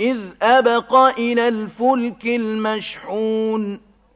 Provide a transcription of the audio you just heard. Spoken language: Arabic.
إِذْ أَبَقَ إِلَى الْفُلْكِ الْمَشْحُونِ